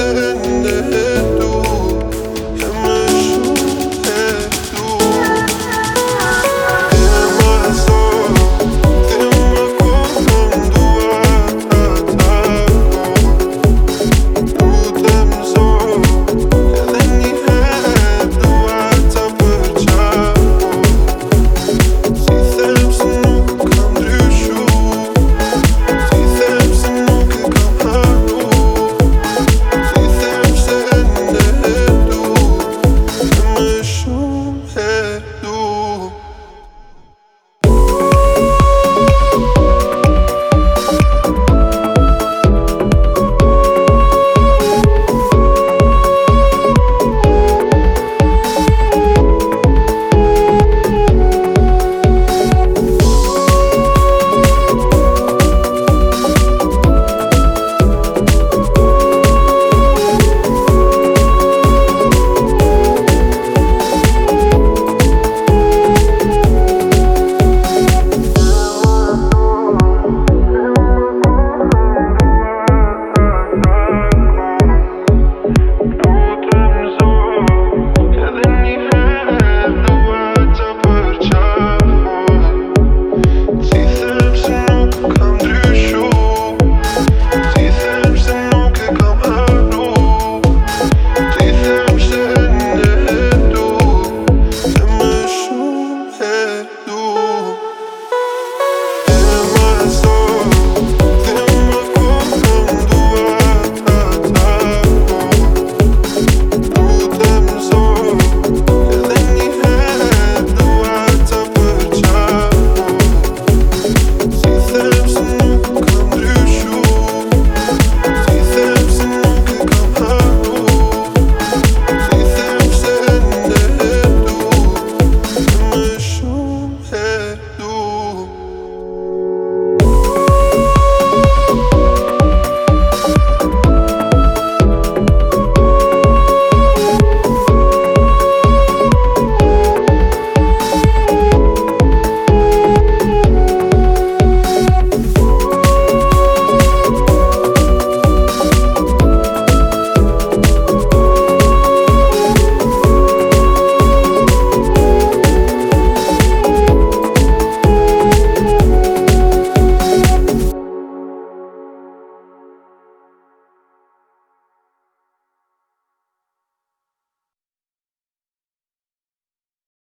üzerinde